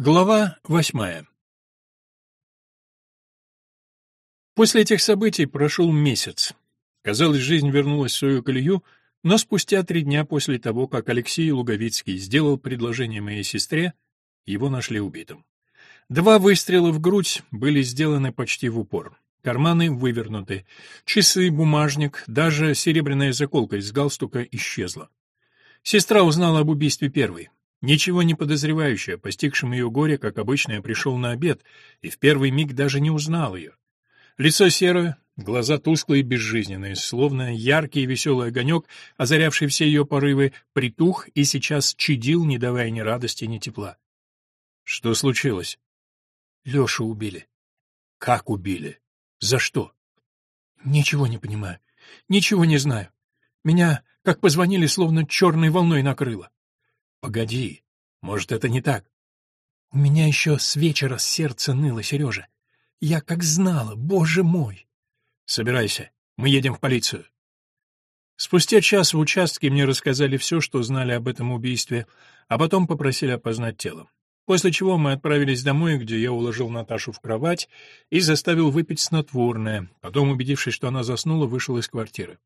Глава восьмая После этих событий прошел месяц. Казалось, жизнь вернулась в свою колею, но спустя три дня после того, как Алексей Луговицкий сделал предложение моей сестре, его нашли убитым. Два выстрела в грудь были сделаны почти в упор. Карманы вывернуты. Часы, бумажник, даже серебряная заколка из галстука исчезла. Сестра узнала об убийстве первой. Ничего не подозревающая, постигшим ее горе, как обычно, я пришел на обед, и в первый миг даже не узнал ее. Лицо серое, глаза тусклые и безжизненные, словно яркий и веселый огонек, озарявший все ее порывы, притух и сейчас чадил, не давая ни радости, ни тепла. Что случилось? Лешу убили. Как убили? За что? Ничего не понимаю. Ничего не знаю. Меня, как позвонили, словно черной волной накрыло. Погоди, может, это не так? У меня еще с вечера сердце ныло, Сережа. Я как знала, боже мой. Собирайся, мы едем в полицию. Спустя час в участке мне рассказали все, что знали об этом убийстве, а потом попросили опознать тело. После чего мы отправились домой, где я уложил Наташу в кровать и заставил выпить снотворное. Потом, убедившись, что она заснула, вышел из квартиры.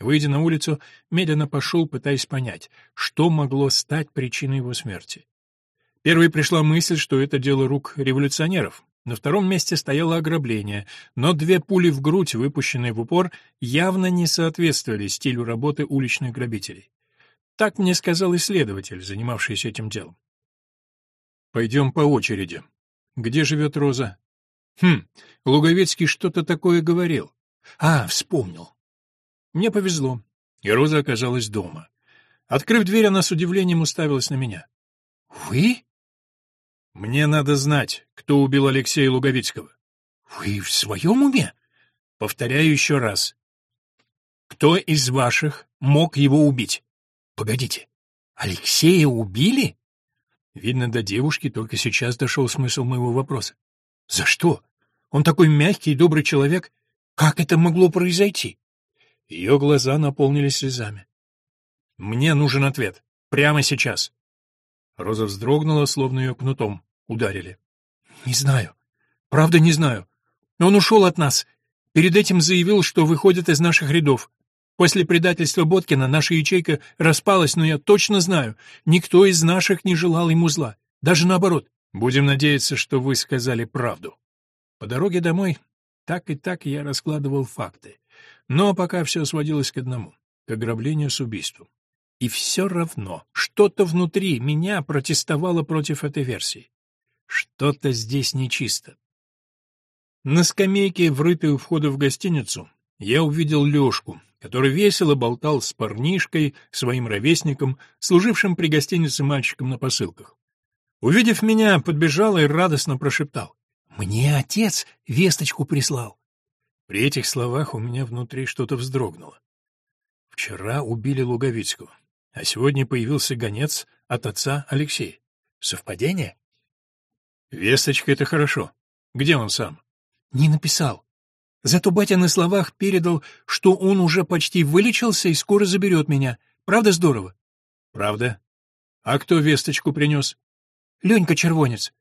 Выйдя на улицу, медленно пошел, пытаясь понять, что могло стать причиной его смерти. Первой пришла мысль, что это дело рук революционеров. На втором месте стояло ограбление, но две пули в грудь, выпущенные в упор, явно не соответствовали стилю работы уличных грабителей. Так мне сказал исследователь, занимавшийся этим делом. Пойдем по очереди. Где живет Роза? Хм, Луговецкий что-то такое говорил. А, вспомнил. Мне повезло, и Роза оказалась дома. Открыв дверь, она с удивлением уставилась на меня. «Вы?» «Мне надо знать, кто убил Алексея Луговицкого». «Вы в своем уме?» «Повторяю еще раз. Кто из ваших мог его убить?» «Погодите, Алексея убили?» Видно, до девушки только сейчас дошел смысл моего вопроса. «За что? Он такой мягкий и добрый человек. Как это могло произойти?» Ее глаза наполнились слезами. «Мне нужен ответ. Прямо сейчас». Роза вздрогнула, словно ее кнутом ударили. «Не знаю. Правда, не знаю. Он ушел от нас. Перед этим заявил, что выходит из наших рядов. После предательства Боткина наша ячейка распалась, но я точно знаю, никто из наших не желал ему зла. Даже наоборот. Будем надеяться, что вы сказали правду. По дороге домой так и так я раскладывал факты. Но пока все сводилось к одному — к ограблению с убийством. И все равно что-то внутри меня протестовало против этой версии. Что-то здесь нечисто. На скамейке, врытой у входа в гостиницу, я увидел Лёшку, который весело болтал с парнишкой, своим ровесником, служившим при гостинице мальчиком на посылках. Увидев меня, подбежал и радостно прошептал. «Мне отец весточку прислал». При этих словах у меня внутри что-то вздрогнуло. Вчера убили Луговицкого, а сегодня появился гонец от отца Алексея. Совпадение? Весточка — это хорошо. Где он сам? Не написал. Зато батя на словах передал, что он уже почти вылечился и скоро заберет меня. Правда здорово? Правда. А кто весточку принес? Ленька Червонец.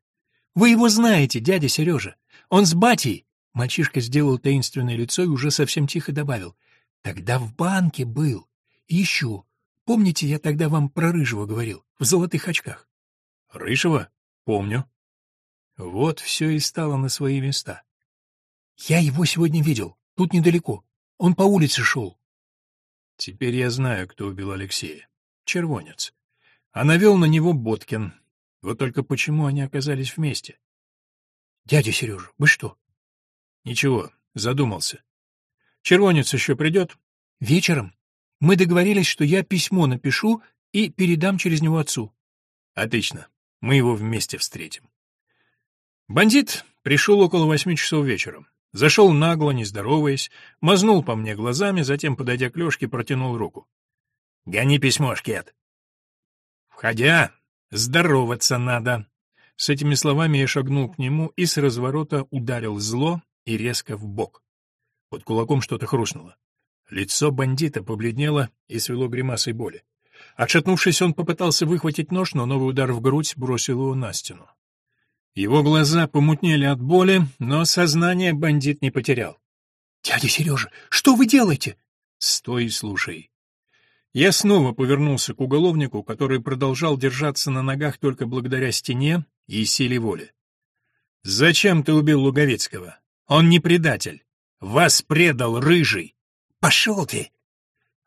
Вы его знаете, дядя Сережа. Он с батей Мальчишка сделал таинственное лицо и уже совсем тихо добавил. «Тогда в банке был. И еще. Помните, я тогда вам про Рыжего говорил, в золотых очках?» «Рыжего? Помню». Вот все и стало на свои места. «Я его сегодня видел, тут недалеко. Он по улице шел». Теперь я знаю, кто убил Алексея. Червонец. А навел на него Боткин. Вот только почему они оказались вместе? «Дядя Сережа, вы что, Ничего, задумался. Червонец еще придет? Вечером. Мы договорились, что я письмо напишу и передам через него отцу. Отлично. Мы его вместе встретим. Бандит пришел около восьми часов вечера. Зашел нагло, не здороваясь, мазнул по мне глазами, затем, подойдя к Лешке, протянул руку. — Гони письмо, Шкет. Входя, здороваться надо. С этими словами я шагнул к нему и с разворота ударил зло, и резко в бок. Под кулаком что-то хрустнуло. Лицо бандита побледнело и свело гримасой боли. Отшатнувшись, он попытался выхватить нож, но новый удар в грудь бросил его на стену. Его глаза помутнели от боли, но сознание бандит не потерял. «Дядя Сережа, что вы делаете?» «Стой и слушай». Я снова повернулся к уголовнику, который продолжал держаться на ногах только благодаря стене и силе воли. «Зачем ты убил Луговицкого? Он не предатель. Вас предал Рыжий». «Пошел ты!»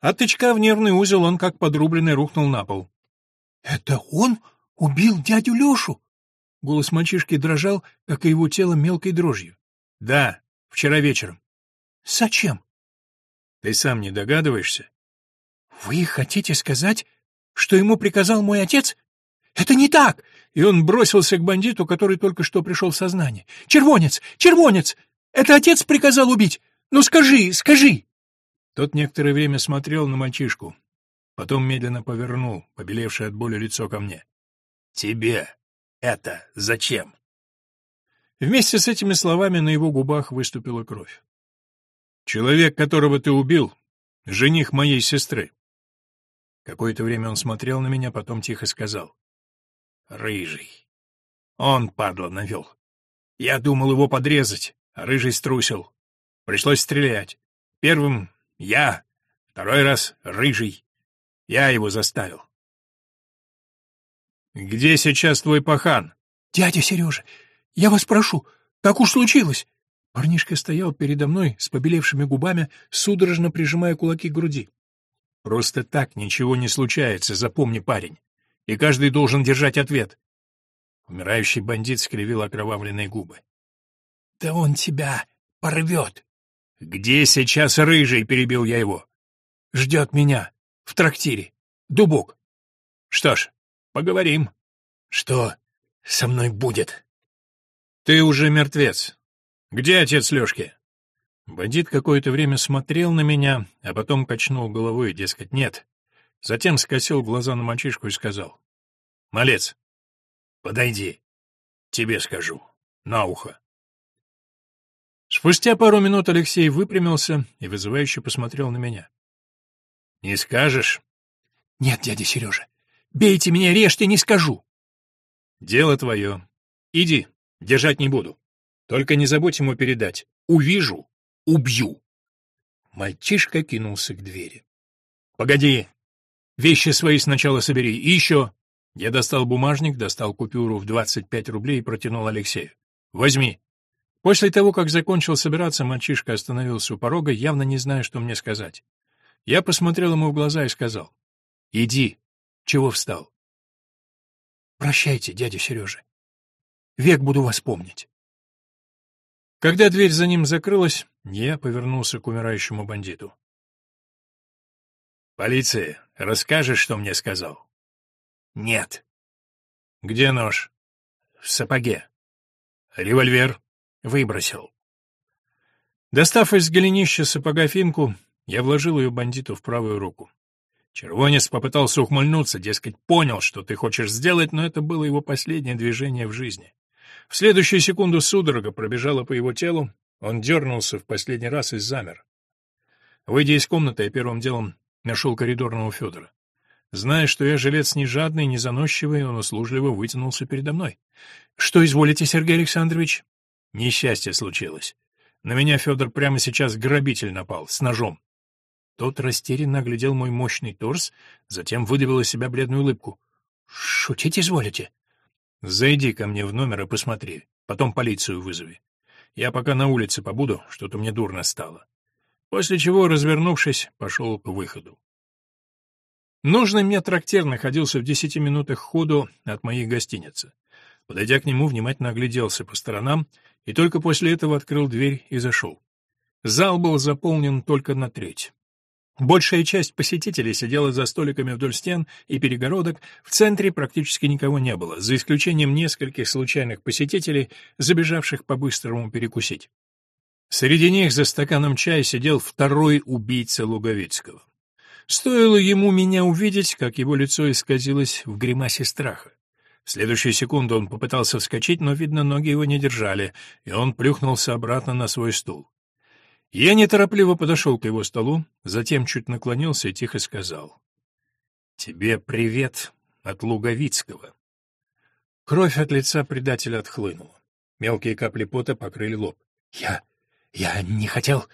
От тычка в нервный узел он, как подрубленный, рухнул на пол. «Это он убил дядю Лешу?» Голос мальчишки дрожал, как и его тело мелкой дрожью. «Да, вчера вечером». «Зачем?» «Ты сам не догадываешься?» «Вы хотите сказать, что ему приказал мой отец? Это не так!» И он бросился к бандиту, который только что пришел в сознание. «Червонец! Червонец! Это отец приказал убить! Ну скажи, скажи!» Тот некоторое время смотрел на мальчишку, потом медленно повернул, побелевшее от боли лицо ко мне. «Тебе это зачем?» Вместе с этими словами на его губах выступила кровь. «Человек, которого ты убил, жених моей сестры». Какое-то время он смотрел на меня, потом тихо сказал. «Рыжий. Он, падла, навел. Я думал его подрезать, рыжий струсил. Пришлось стрелять. Первым я. Второй раз рыжий. Я его заставил. Где сейчас твой пахан? Дядя Сережа, я вас прошу, как уж случилось? Парнишка стоял передо мной с побелевшими губами, судорожно прижимая кулаки к груди. Просто так ничего не случается, запомни, парень. И каждый должен держать ответ. Умирающий бандит скривил окровавленные губы. Да он тебя порвет. «Где сейчас рыжий?» — перебил я его. «Ждет меня. В трактире. Дубок». «Что ж, поговорим». «Что со мной будет?» «Ты уже мертвец. Где отец Лёшки?» Бандит какое-то время смотрел на меня, а потом качнул головой, дескать, нет. Затем скосил глаза на мальчишку и сказал. «Малец, подойди. Тебе скажу. На ухо». Спустя пару минут Алексей выпрямился и вызывающе посмотрел на меня. «Не скажешь?» «Нет, дядя Сережа, бейте меня, режьте, не скажу». «Дело твое. Иди, держать не буду. Только не забудь ему передать. Увижу, убью». Мальчишка кинулся к двери. «Погоди. Вещи свои сначала собери. И еще...» Я достал бумажник, достал купюру в 25 рублей и протянул Алексею. «Возьми. После того, как закончил собираться, мальчишка остановился у порога, явно не зная, что мне сказать. Я посмотрел ему в глаза и сказал, «Иди, чего встал?» «Прощайте, дядя Сережа. Век буду вас помнить». Когда дверь за ним закрылась, я повернулся к умирающему бандиту. «Полиция, расскажешь, что мне сказал?» «Нет». «Где нож?» «В сапоге». «Револьвер?» Выбросил. Достав из голенища сапога финку, я вложил ее бандиту в правую руку. Червонец попытался ухмыльнуться, дескать, понял, что ты хочешь сделать, но это было его последнее движение в жизни. В следующую секунду судорога пробежала по его телу, он дернулся в последний раз и замер. Выйдя из комнаты, я первым делом нашел коридорного Федора. Зная, что я жилец не жадный, не заносчивый, он услужливо вытянулся передо мной. — Что изволите, Сергей Александрович? Несчастье случилось. На меня Федор прямо сейчас грабитель напал, с ножом. Тот растерянно оглядел мой мощный торс, затем выдавил из себя бледную улыбку. — Шутить изволите? — Зайди ко мне в номер и посмотри, потом полицию вызови. Я пока на улице побуду, что-то мне дурно стало. После чего, развернувшись, пошел к выходу. Нужный мне трактир находился в десяти минутах ходу от моей гостиницы. Подойдя к нему, внимательно огляделся по сторонам и только после этого открыл дверь и зашел. Зал был заполнен только на треть. Большая часть посетителей сидела за столиками вдоль стен и перегородок, в центре практически никого не было, за исключением нескольких случайных посетителей, забежавших по-быстрому перекусить. Среди них за стаканом чая сидел второй убийца Луговицкого. Стоило ему меня увидеть, как его лицо исказилось в гримасе страха. В следующую секунду он попытался вскочить, но, видно, ноги его не держали, и он плюхнулся обратно на свой стул. Я неторопливо подошел к его столу, затем чуть наклонился и тихо сказал. «Тебе привет от Луговицкого». Кровь от лица предателя отхлынула. Мелкие капли пота покрыли лоб. «Я... я не хотел.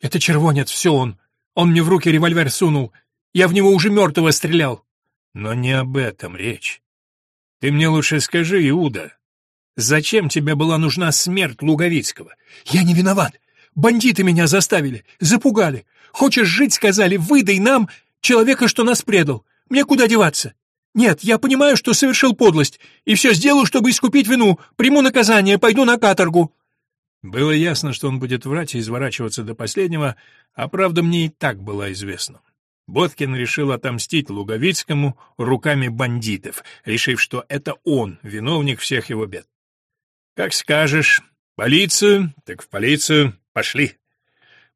Это червонец, все он. Он мне в руки револьвер сунул. Я в него уже мертвого стрелял». «Но не об этом речь. Ты мне лучше скажи, Иуда, зачем тебе была нужна смерть Луговицкого?» «Я не виноват. Бандиты меня заставили, запугали. Хочешь жить, сказали, выдай нам человека, что нас предал. Мне куда деваться? Нет, я понимаю, что совершил подлость, и все сделаю, чтобы искупить вину, приму наказание, пойду на каторгу». Было ясно, что он будет врать и изворачиваться до последнего, а правда мне и так была известна. Боткин решил отомстить Луговицкому руками бандитов, решив, что это он, виновник всех его бед. «Как скажешь. Полицию, так в полицию. Пошли!»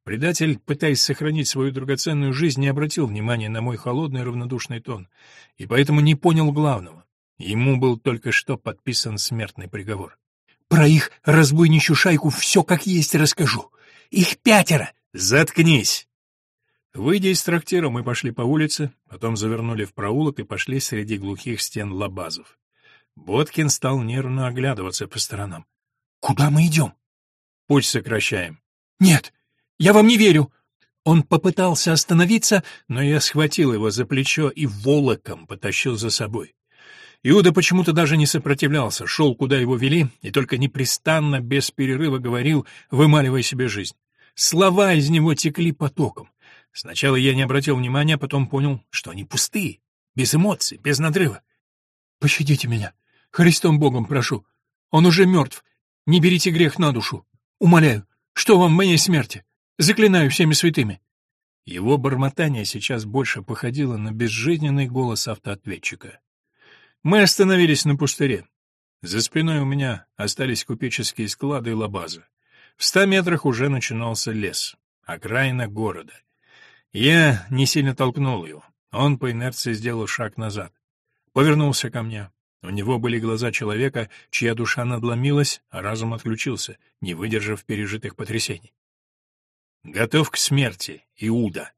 Предатель, пытаясь сохранить свою драгоценную жизнь, не обратил внимания на мой холодный равнодушный тон, и поэтому не понял главного. Ему был только что подписан смертный приговор. «Про их разбойничью шайку все как есть расскажу. Их пятеро!» «Заткнись!» Выйдя из трактира, мы пошли по улице, потом завернули в проулок и пошли среди глухих стен лабазов. Боткин стал нервно оглядываться по сторонам. «Куда мы идем?» «Путь сокращаем». «Нет, я вам не верю!» Он попытался остановиться, но я схватил его за плечо и волоком потащил за собой. Иуда почему-то даже не сопротивлялся, шел, куда его вели, и только непрестанно, без перерыва говорил, вымаливая себе жизнь. Слова из него текли потоком. Сначала я не обратил внимания, потом понял, что они пустые, без эмоций, без надрыва. «Пощадите меня. Христом Богом прошу. Он уже мертв. Не берите грех на душу. Умоляю. Что вам моей смерти? Заклинаю всеми святыми. Его бормотание сейчас больше походило на безжизненный голос автоответчика. Мы остановились на пустыре. За спиной у меня остались купеческие склады и лабазы. В ста метрах уже начинался лес, окраина города. Я не сильно толкнул его. Он по инерции сделал шаг назад. Повернулся ко мне. У него были глаза человека, чья душа надломилась, а разум отключился, не выдержав пережитых потрясений. Готов к смерти, Иуда.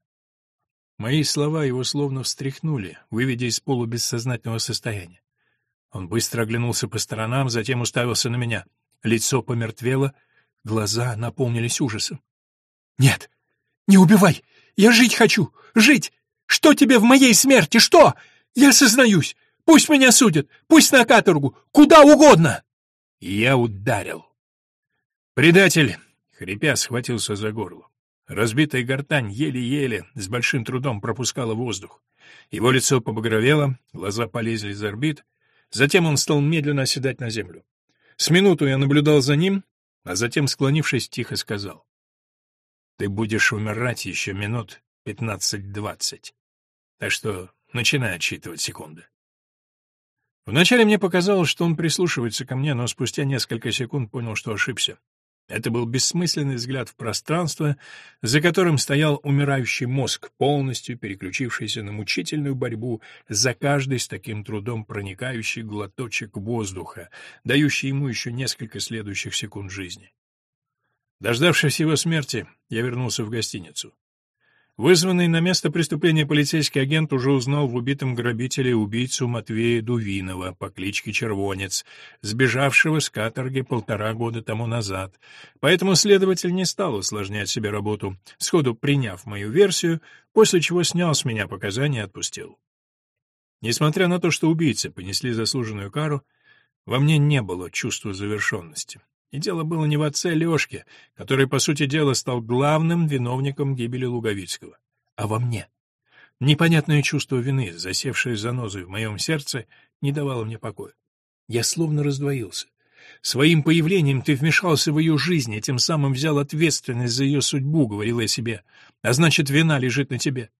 Мои слова его словно встряхнули, выведя из полубессознательного состояния. Он быстро оглянулся по сторонам, затем уставился на меня. Лицо помертвело, глаза наполнились ужасом. «Нет, не убивай! Я жить хочу! Жить! Что тебе в моей смерти? Что? Я сознаюсь! Пусть меня судят! Пусть на каторгу! Куда угодно!» Я ударил. Предатель, хрипя, схватился за горло. Разбитая гортань еле-еле, с большим трудом пропускала воздух. Его лицо побагровело, глаза полезли из орбит. Затем он стал медленно оседать на землю. С минуту я наблюдал за ним, а затем, склонившись, тихо сказал. «Ты будешь умирать еще минут пятнадцать-двадцать. Так что начинай отсчитывать секунды». Вначале мне показалось, что он прислушивается ко мне, но спустя несколько секунд понял, что ошибся. Это был бессмысленный взгляд в пространство, за которым стоял умирающий мозг, полностью переключившийся на мучительную борьбу за каждый с таким трудом проникающий глоточек воздуха, дающий ему еще несколько следующих секунд жизни. Дождавшись его смерти, я вернулся в гостиницу. Вызванный на место преступления полицейский агент уже узнал в убитом грабителе убийцу Матвея Дувинова по кличке Червонец, сбежавшего с каторги полтора года тому назад. Поэтому следователь не стал усложнять себе работу, сходу приняв мою версию, после чего снял с меня показания и отпустил. Несмотря на то, что убийцы понесли заслуженную кару, во мне не было чувства завершенности. И дело было не в отце Лёшке, который, по сути дела, стал главным виновником гибели Луговицкого, а во мне. Непонятное чувство вины, засевшее занозой в моем сердце, не давало мне покоя. Я словно раздвоился. Своим появлением ты вмешался в ее жизнь и тем самым взял ответственность за ее судьбу, говорил я себе, а значит, вина лежит на тебе.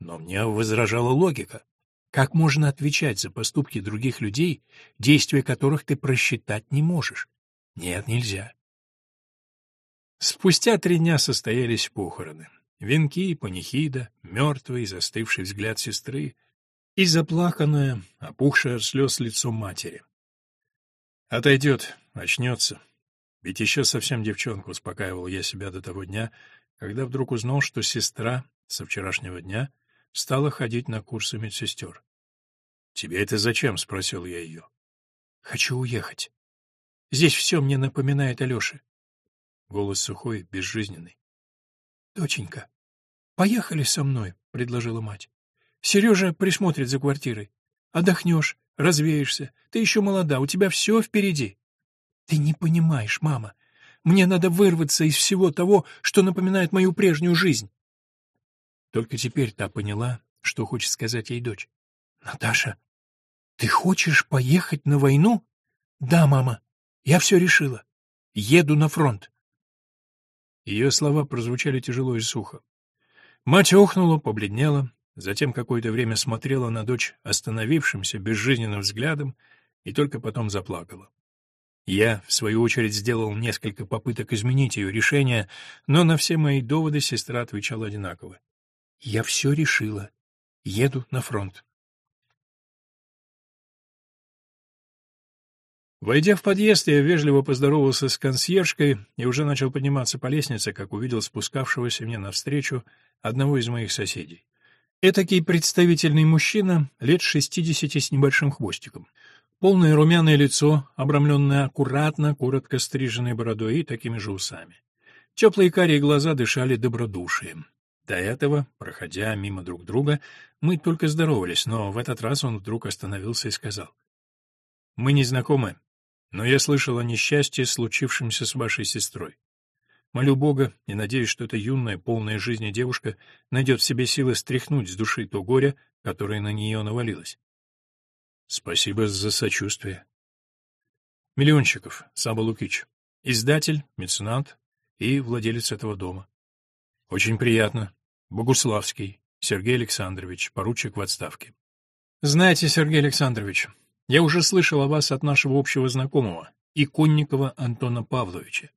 Но мне возражала логика. Как можно отвечать за поступки других людей, действия которых ты просчитать не можешь? Нет, нельзя. Спустя три дня состоялись похороны. Венки, панихида, мертвый, застывший взгляд сестры и заплаканное, опухшее от слез лицо матери. Отойдет, очнется. Ведь еще совсем девчонку успокаивал я себя до того дня, когда вдруг узнал, что сестра со вчерашнего дня стала ходить на курсы медсестер. «Тебе это зачем?» — спросил я ее. Хочу уехать. Здесь все мне напоминает Алёше. Голос сухой, безжизненный. Доченька, поехали со мной, предложила мать. Сережа присмотрит за квартирой. Отдохнешь, развеешься. Ты еще молода, у тебя все впереди. Ты не понимаешь, мама. Мне надо вырваться из всего того, что напоминает мою прежнюю жизнь. Только теперь та поняла, что хочет сказать ей дочь. Наташа, ты хочешь поехать на войну? Да, мама. Я все решила. Еду на фронт. Ее слова прозвучали тяжело и сухо. Мать охнула, побледнела, затем какое-то время смотрела на дочь остановившимся, безжизненным взглядом и только потом заплакала. Я, в свою очередь, сделал несколько попыток изменить ее решение, но на все мои доводы сестра отвечала одинаково. «Я все решила. Еду на фронт». Войдя в подъезд, я вежливо поздоровался с консьержкой и уже начал подниматься по лестнице, как увидел спускавшегося мне навстречу одного из моих соседей. Этакий представительный мужчина, лет шестидесяти с небольшим хвостиком. Полное румяное лицо, обрамленное аккуратно, коротко стриженной бородой и такими же усами. Теплые карие глаза дышали добродушием. До этого, проходя мимо друг друга, мы только здоровались, но в этот раз он вдруг остановился и сказал. «Мы не знакомы, но я слышал о несчастье, случившемся с вашей сестрой. Молю Бога и надеюсь, что эта юная, полная жизни девушка найдет в себе силы стряхнуть с души то горе, которое на нее навалилось. Спасибо за сочувствие. Миллиончиков, Саба Лукич, издатель, меценат и владелец этого дома. Очень приятно. Богуславский, Сергей Александрович, поручик в отставке. Знаете, Сергей Александрович, я уже слышал о вас от нашего общего знакомого, Иконникова Антона Павловича.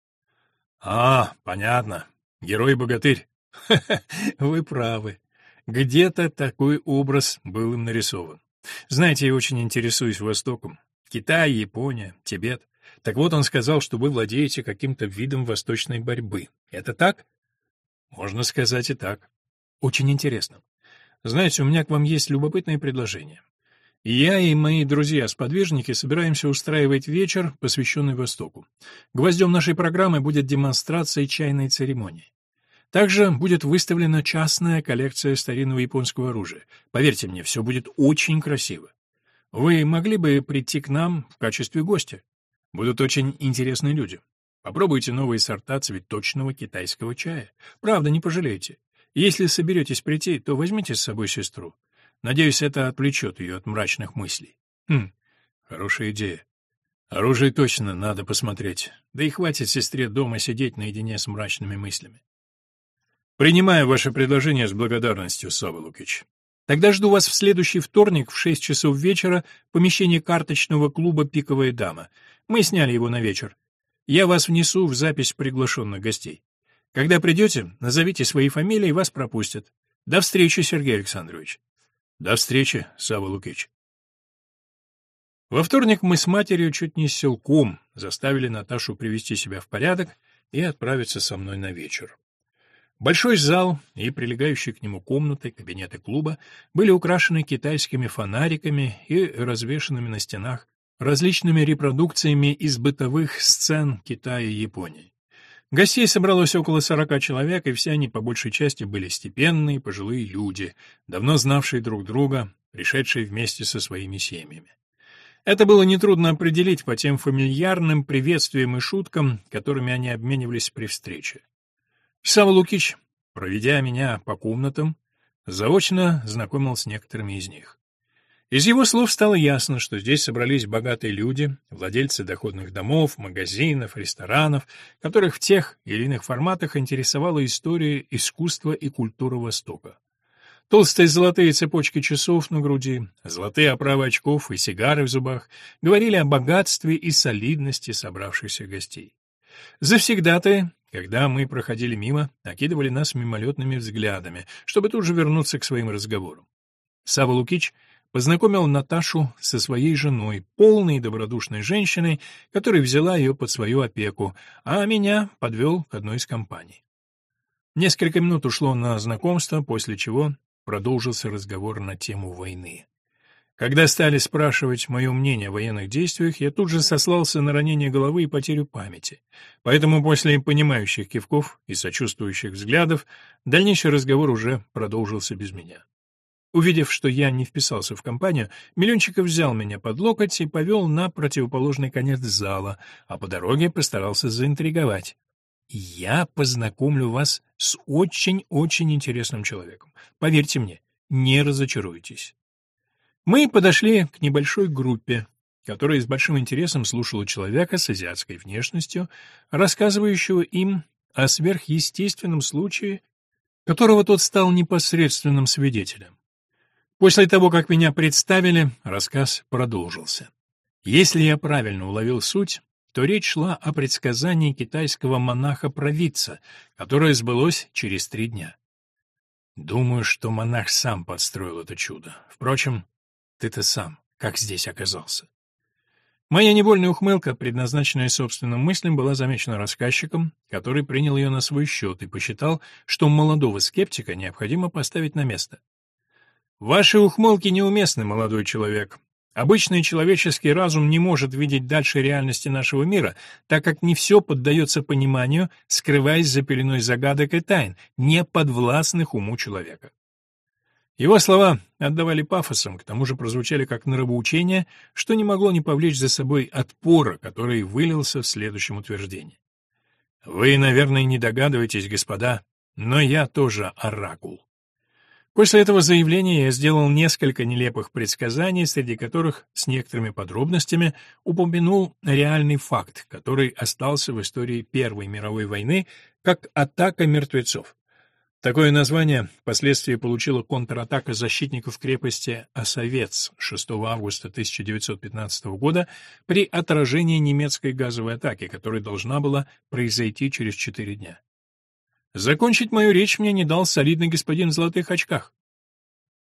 А, понятно. Герой-богатырь. Вы правы. Где-то такой образ был им нарисован. Знаете, я очень интересуюсь Востоком. Китай, Япония, Тибет. Так вот, он сказал, что вы владеете каким-то видом восточной борьбы. Это так? Можно сказать и так. Очень интересно. Знаете, у меня к вам есть любопытное предложение. Я и мои друзья-сподвижники собираемся устраивать вечер, посвященный Востоку. Гвоздем нашей программы будет демонстрация чайной церемонии. Также будет выставлена частная коллекция старинного японского оружия. Поверьте мне, все будет очень красиво. Вы могли бы прийти к нам в качестве гостя? Будут очень интересные люди. Попробуйте новые сорта цветочного китайского чая. Правда, не пожалеете. Если соберетесь прийти, то возьмите с собой сестру. Надеюсь, это отвлечет ее от мрачных мыслей. Хм, хорошая идея. Оружие точно надо посмотреть. Да и хватит сестре дома сидеть наедине с мрачными мыслями. Принимаю ваше предложение с благодарностью, Сава Лукич. Тогда жду вас в следующий вторник в шесть часов вечера в помещении карточного клуба «Пиковая дама». Мы сняли его на вечер. Я вас внесу в запись приглашенных гостей. Когда придете, назовите свои фамилии, и вас пропустят. До встречи, Сергей Александрович. До встречи, Сава Лукич. Во вторник мы с матерью чуть не силком заставили Наташу привести себя в порядок и отправиться со мной на вечер. Большой зал и прилегающие к нему комнаты, кабинеты клуба были украшены китайскими фонариками и развешанными на стенах различными репродукциями из бытовых сцен Китая и Японии. Гостей собралось около сорока человек, и все они по большей части были степенные, пожилые люди, давно знавшие друг друга, пришедшие вместе со своими семьями. Это было нетрудно определить по тем фамильярным приветствиям и шуткам, которыми они обменивались при встрече. Сава Лукич, проведя меня по комнатам, заочно знакомил с некоторыми из них. Из его слов стало ясно, что здесь собрались богатые люди, владельцы доходных домов, магазинов, ресторанов, которых в тех или иных форматах интересовала история, искусство и культура Востока. Толстые золотые цепочки часов на груди, золотые оправы очков и сигары в зубах говорили о богатстве и солидности собравшихся гостей. Завсегдатые, когда мы проходили мимо, окидывали нас мимолетными взглядами, чтобы тут же вернуться к своим разговорам. Сава Лукич — познакомил Наташу со своей женой, полной и добродушной женщиной, которая взяла ее под свою опеку, а меня подвел к одной из компаний. Несколько минут ушло на знакомство, после чего продолжился разговор на тему войны. Когда стали спрашивать мое мнение о военных действиях, я тут же сослался на ранение головы и потерю памяти. Поэтому после понимающих кивков и сочувствующих взглядов дальнейший разговор уже продолжился без меня. Увидев, что я не вписался в компанию, Миллиончиков взял меня под локоть и повел на противоположный конец зала, а по дороге постарался заинтриговать. «Я познакомлю вас с очень-очень интересным человеком. Поверьте мне, не разочаруетесь». Мы подошли к небольшой группе, которая с большим интересом слушала человека с азиатской внешностью, рассказывающего им о сверхъестественном случае, которого тот стал непосредственным свидетелем. После того, как меня представили, рассказ продолжился. Если я правильно уловил суть, то речь шла о предсказании китайского монаха-провидца, которое сбылось через три дня. Думаю, что монах сам подстроил это чудо. Впрочем, ты-то сам, как здесь оказался? Моя невольная ухмылка, предназначенная собственным мыслям, была замечена рассказчиком, который принял ее на свой счет и посчитал, что молодого скептика необходимо поставить на место. «Ваши ухмылки неуместны, молодой человек. Обычный человеческий разум не может видеть дальше реальности нашего мира, так как не все поддается пониманию, скрываясь за пеленой загадок и тайн, не подвластных уму человека. Его слова отдавали пафосом, к тому же прозвучали как нравоучение, что не могло не повлечь за собой отпора, который вылился в следующем утверждении. «Вы, наверное, не догадываетесь, господа, но я тоже оракул. После этого заявления я сделал несколько нелепых предсказаний, среди которых с некоторыми подробностями упомянул реальный факт, который остался в истории Первой мировой войны как атака мертвецов. Такое название впоследствии получила контратака защитников крепости Осовец 6 августа 1915 года при отражении немецкой газовой атаки, которая должна была произойти через четыре дня. Закончить мою речь мне не дал солидный господин в золотых очках.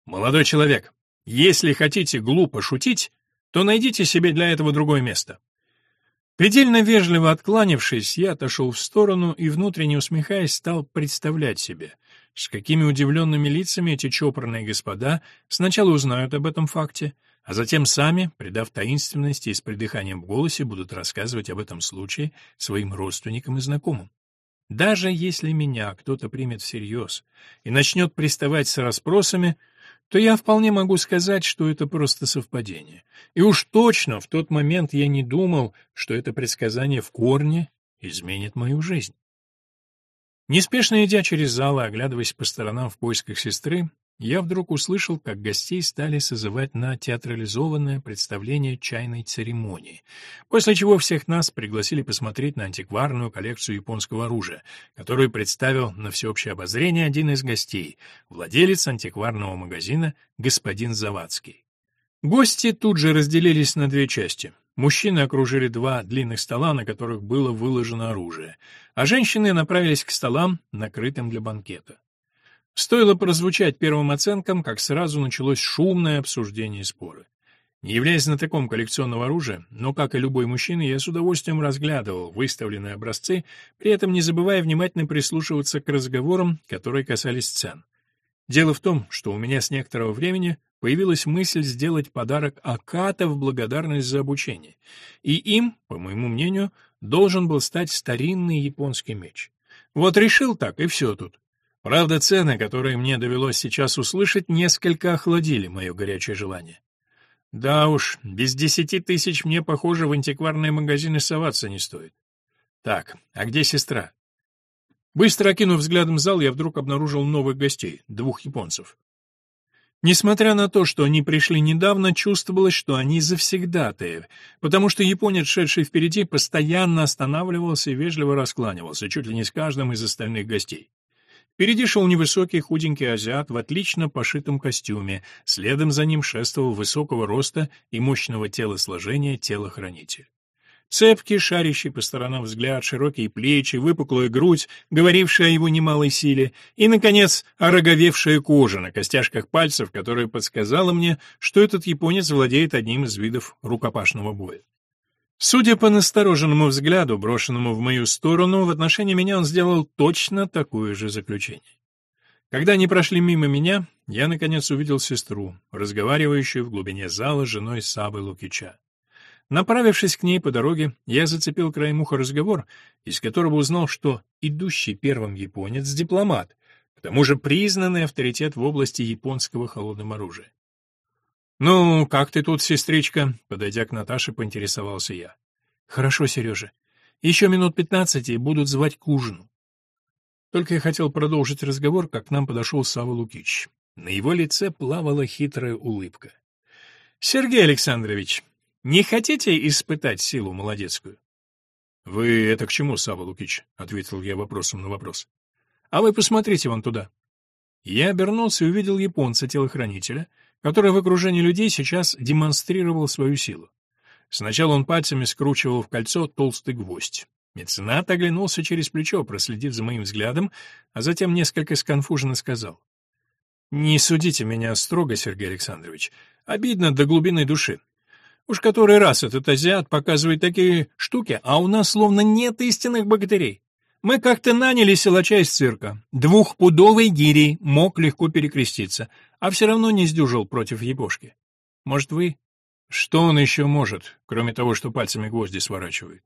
«Молодой человек, если хотите глупо шутить, то найдите себе для этого другое место». Предельно вежливо откланившись, я отошел в сторону и, внутренне усмехаясь, стал представлять себе, с какими удивленными лицами эти чопорные господа сначала узнают об этом факте, а затем сами, придав таинственности и с придыханием в голосе, будут рассказывать об этом случае своим родственникам и знакомым. Даже если меня кто-то примет всерьез и начнет приставать с расспросами, то я вполне могу сказать, что это просто совпадение. И уж точно в тот момент я не думал, что это предсказание в корне изменит мою жизнь. Неспешно идя через зал и оглядываясь по сторонам в поисках сестры, я вдруг услышал, как гостей стали созывать на театрализованное представление чайной церемонии, после чего всех нас пригласили посмотреть на антикварную коллекцию японского оружия, которую представил на всеобщее обозрение один из гостей, владелец антикварного магазина господин Завадский. Гости тут же разделились на две части. Мужчины окружили два длинных стола, на которых было выложено оружие, а женщины направились к столам, накрытым для банкета. Стоило прозвучать первым оценкам, как сразу началось шумное обсуждение и споры. Не являясь знатоком коллекционного оружия, но, как и любой мужчина, я с удовольствием разглядывал выставленные образцы, при этом не забывая внимательно прислушиваться к разговорам, которые касались цен. Дело в том, что у меня с некоторого времени появилась мысль сделать подарок Аката в благодарность за обучение, и им, по моему мнению, должен был стать старинный японский меч. Вот решил так, и все тут. Правда, цены, которые мне довелось сейчас услышать, несколько охладили мое горячее желание. Да уж, без десяти тысяч мне, похоже, в антикварные магазины соваться не стоит. Так, а где сестра? Быстро окинув взглядом зал, я вдруг обнаружил новых гостей, двух японцев. Несмотря на то, что они пришли недавно, чувствовалось, что они завсегдатые, потому что японец, шедший впереди, постоянно останавливался и вежливо раскланивался, чуть ли не с каждым из остальных гостей. Впереди шел невысокий худенький азиат в отлично пошитом костюме, следом за ним шествовал высокого роста и мощного телосложения телохранитель. Цепкий, шарящий по сторонам взгляд, широкие плечи, выпуклая грудь, говорившая о его немалой силе, и, наконец, ороговевшая кожа на костяшках пальцев, которая подсказала мне, что этот японец владеет одним из видов рукопашного боя. Судя по настороженному взгляду, брошенному в мою сторону, в отношении меня он сделал точно такое же заключение. Когда они прошли мимо меня, я, наконец, увидел сестру, разговаривающую в глубине зала с женой Сабы Лукича. Направившись к ней по дороге, я зацепил краем уха разговор, из которого узнал, что идущий первым японец — дипломат, к тому же признанный авторитет в области японского холодного оружия. «Ну, как ты тут, сестричка?» — подойдя к Наташе, поинтересовался я. «Хорошо, Сережа. Еще минут пятнадцать и будут звать к ужину». Только я хотел продолжить разговор, как к нам подошел Сава Лукич. На его лице плавала хитрая улыбка. «Сергей Александрович, не хотите испытать силу молодецкую?» «Вы это к чему, Сава Лукич?» — ответил я вопросом на вопрос. «А вы посмотрите вон туда». Я обернулся и увидел японца-телохранителя, который в окружении людей сейчас демонстрировал свою силу. Сначала он пальцами скручивал в кольцо толстый гвоздь. Меценат оглянулся через плечо, проследив за моим взглядом, а затем несколько сконфуженно сказал. «Не судите меня строго, Сергей Александрович. Обидно до глубины души. Уж который раз этот азиат показывает такие штуки, а у нас словно нет истинных богатырей. Мы как-то наняли силача из цирка. Двухпудовый гирей мог легко перекреститься, а все равно не сдюжил против ебошки. Может, вы? Что он еще может, кроме того, что пальцами гвозди сворачивает?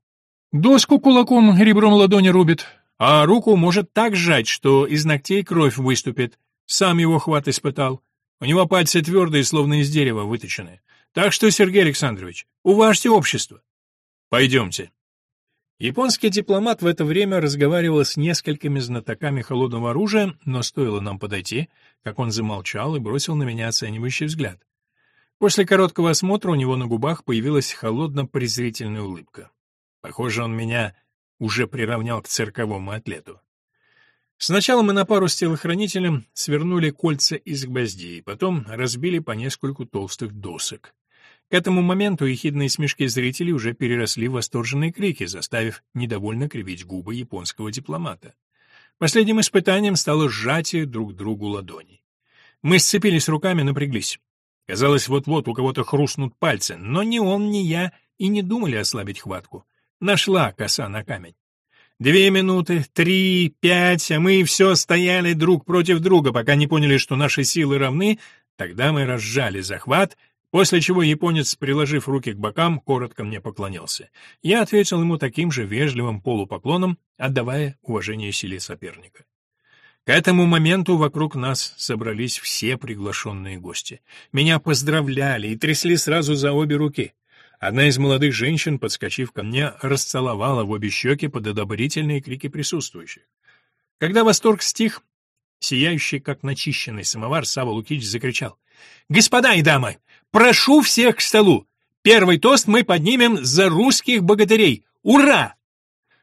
Доску кулаком ребром ладони рубит, а руку может так сжать, что из ногтей кровь выступит. Сам его хват испытал. У него пальцы твердые, словно из дерева выточены. Так что, Сергей Александрович, уважьте общество. Пойдемте. Японский дипломат в это время разговаривал с несколькими знатоками холодного оружия, но стоило нам подойти, как он замолчал и бросил на меня оценивающий взгляд. После короткого осмотра у него на губах появилась холодно-презрительная улыбка. Похоже, он меня уже приравнял к цирковому атлету. Сначала мы на пару с телохранителем свернули кольца из гвоздей, потом разбили по нескольку толстых досок. Этому моменту ехидные смешки зрителей уже переросли в восторженные крики, заставив недовольно кривить губы японского дипломата. Последним испытанием стало сжатие друг другу ладоней. Мы сцепились руками, напряглись. Казалось, вот-вот у кого-то хрустнут пальцы, но ни он, ни я и не думали ослабить хватку. Нашла коса на камень. Две минуты, три, пять, а мы все стояли друг против друга, пока не поняли, что наши силы равны, тогда мы разжали захват, После чего японец, приложив руки к бокам, коротко мне поклонился. Я ответил ему таким же вежливым полупоклоном, отдавая уважение силе соперника. К этому моменту вокруг нас собрались все приглашенные гости. Меня поздравляли и трясли сразу за обе руки. Одна из молодых женщин, подскочив ко мне, расцеловала в обе щеки под одобрительные крики присутствующих. Когда восторг стих, сияющий, как начищенный самовар, Сава Лукич закричал. «Господа и дамы, Прошу всех к столу. Первый тост мы поднимем за русских богатырей. Ура!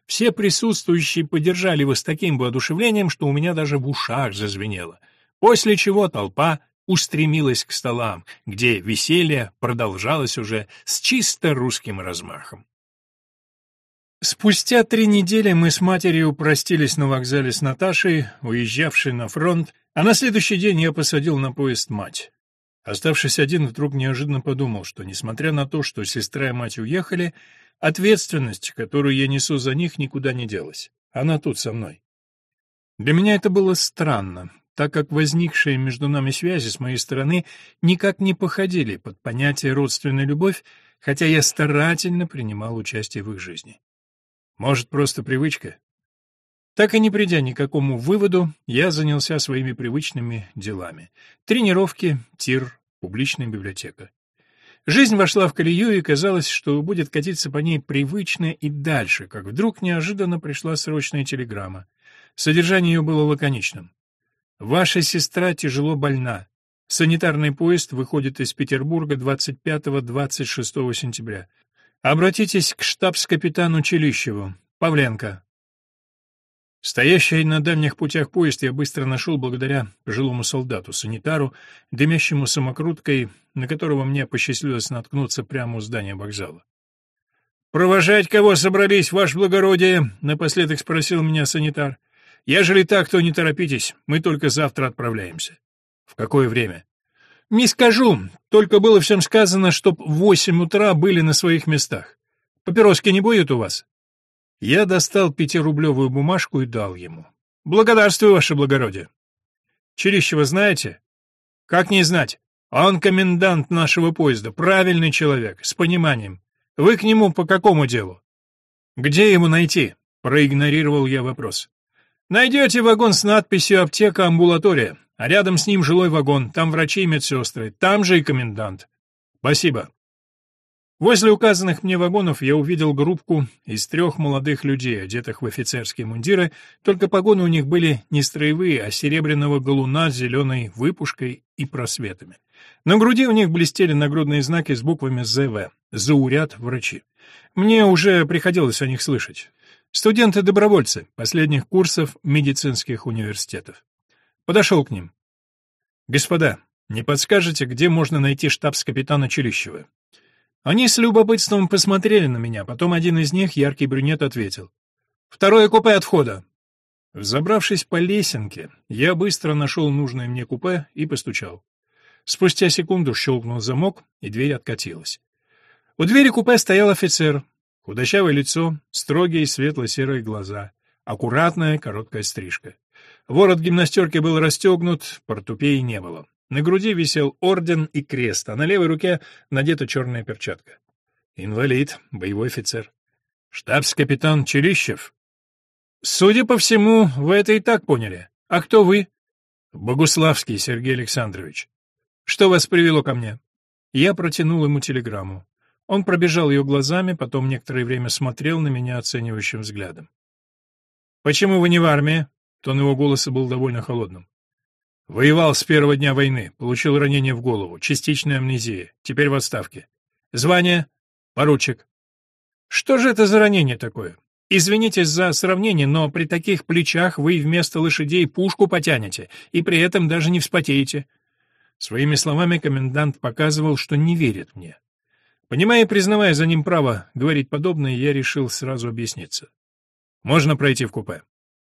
Все присутствующие поддержали его с таким воодушевлением, что у меня даже в ушах зазвенело. После чего толпа устремилась к столам, где веселье продолжалось уже с чисто русским размахом. Спустя три недели мы с матерью простились на вокзале с Наташей, уезжавшей на фронт, а на следующий день я посадил на поезд мать. Оставшись один, вдруг неожиданно подумал, что, несмотря на то, что сестра и мать уехали, ответственность, которую я несу за них, никуда не делась. Она тут со мной. Для меня это было странно, так как возникшие между нами связи с моей стороны никак не походили под понятие «родственная любовь», хотя я старательно принимал участие в их жизни. Может, просто привычка? Так и не придя ни к какому выводу, я занялся своими привычными делами. Тренировки, тир, публичная библиотека. Жизнь вошла в колею, и казалось, что будет катиться по ней привычно и дальше, как вдруг неожиданно пришла срочная телеграмма. Содержание ее было лаконичным. «Ваша сестра тяжело больна. Санитарный поезд выходит из Петербурга 25-26 сентября. Обратитесь к штабс-капитану Челищеву. Павленко, Стоящий на дальних путях поезд я быстро нашел благодаря пожилому солдату, санитару, дымящему самокруткой, на которого мне посчастливилось наткнуться прямо у здания вокзала. «Провожать кого собрались, ваше благородие?» — напоследок спросил меня санитар. «Ежели так, то не торопитесь, мы только завтра отправляемся». «В какое время?» «Не скажу, только было всем сказано, чтоб в восемь утра были на своих местах. Папироски не будет у вас?» Я достал пятирублевую бумажку и дал ему. «Благодарствую, ваше благородие». «Черищева знаете?» Как не знать? Он комендант нашего поезда, правильный человек, с пониманием. Вы к нему по какому делу? Где ему найти? Проигнорировал я вопрос. Найдете вагон с надписью «Аптека амбулатория», а рядом с ним жилой вагон, там врачи и медсестры, там же и комендант. Спасибо. Возле указанных мне вагонов я увидел группку из трех молодых людей, одетых в офицерские мундиры, только погоны у них были не строевые, а серебряного галуна с зеленой выпушкой и просветами. На груди у них блестели нагрудные знаки с буквами ЗВ «Зауряд врачи». Мне уже приходилось о них слышать. Студенты-добровольцы последних курсов медицинских университетов. Подошел к ним. «Господа, не подскажете, где можно найти штабс-капитана Челищева?» Они с любопытством посмотрели на меня, потом один из них, яркий брюнет, ответил. «Второе купе от входа». Забравшись по лесенке, я быстро нашел нужное мне купе и постучал. Спустя секунду щелкнул замок, и дверь откатилась. У двери купе стоял офицер. Худощавое лицо, строгие светло-серые глаза, аккуратная короткая стрижка. Ворот гимнастерки был расстегнут, портупеи не было. На груди висел орден и крест, а на левой руке надета черная перчатка. Инвалид, боевой офицер. Штабс-капитан Челищев. Судя по всему, вы это и так поняли. А кто вы? Богуславский Сергей Александрович. Что вас привело ко мне? Я протянул ему телеграмму. Он пробежал ее глазами, потом некоторое время смотрел на меня оценивающим взглядом. «Почему вы не в армии?» Тон его голоса был довольно холодным. Воевал с первого дня войны, получил ранение в голову, частичная амнезия, теперь в отставке. Звание — поручик. Что же это за ранение такое? Извините за сравнение, но при таких плечах вы вместо лошадей пушку потянете, и при этом даже не вспотеете. Своими словами комендант показывал, что не верит мне. Понимая и признавая за ним право говорить подобное, я решил сразу объясниться. Можно пройти в купе.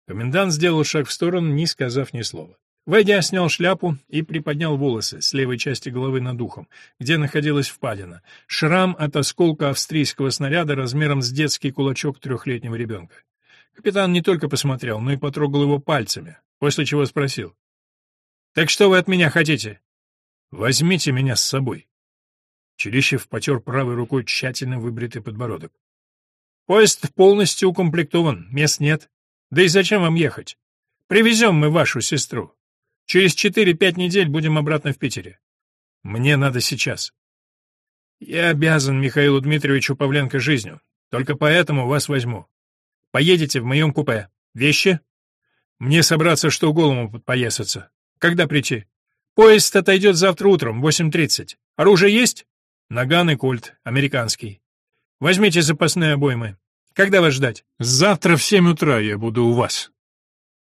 Комендант сделал шаг в сторону, не сказав ни слова. Войдя, снял шляпу и приподнял волосы с левой части головы над ухом, где находилась впадина. Шрам от осколка австрийского снаряда размером с детский кулачок трехлетнего ребенка. Капитан не только посмотрел, но и потрогал его пальцами, после чего спросил. «Так что вы от меня хотите?» «Возьмите меня с собой». Челищев потер правой рукой тщательно выбритый подбородок. «Поезд полностью укомплектован, мест нет. Да и зачем вам ехать? Привезем мы вашу сестру. Через четыре-пять недель будем обратно в Питере. Мне надо сейчас. Я обязан Михаилу Дмитриевичу Павленко жизнью. Только поэтому вас возьму. Поедете в моем купе. Вещи? Мне собраться, что голому подпоясаться. Когда прийти? Поезд отойдет завтра утром, 8.30. Оружие есть? Наган и кольт, американский. Возьмите запасные обоймы. Когда вас ждать? Завтра в семь утра я буду у вас.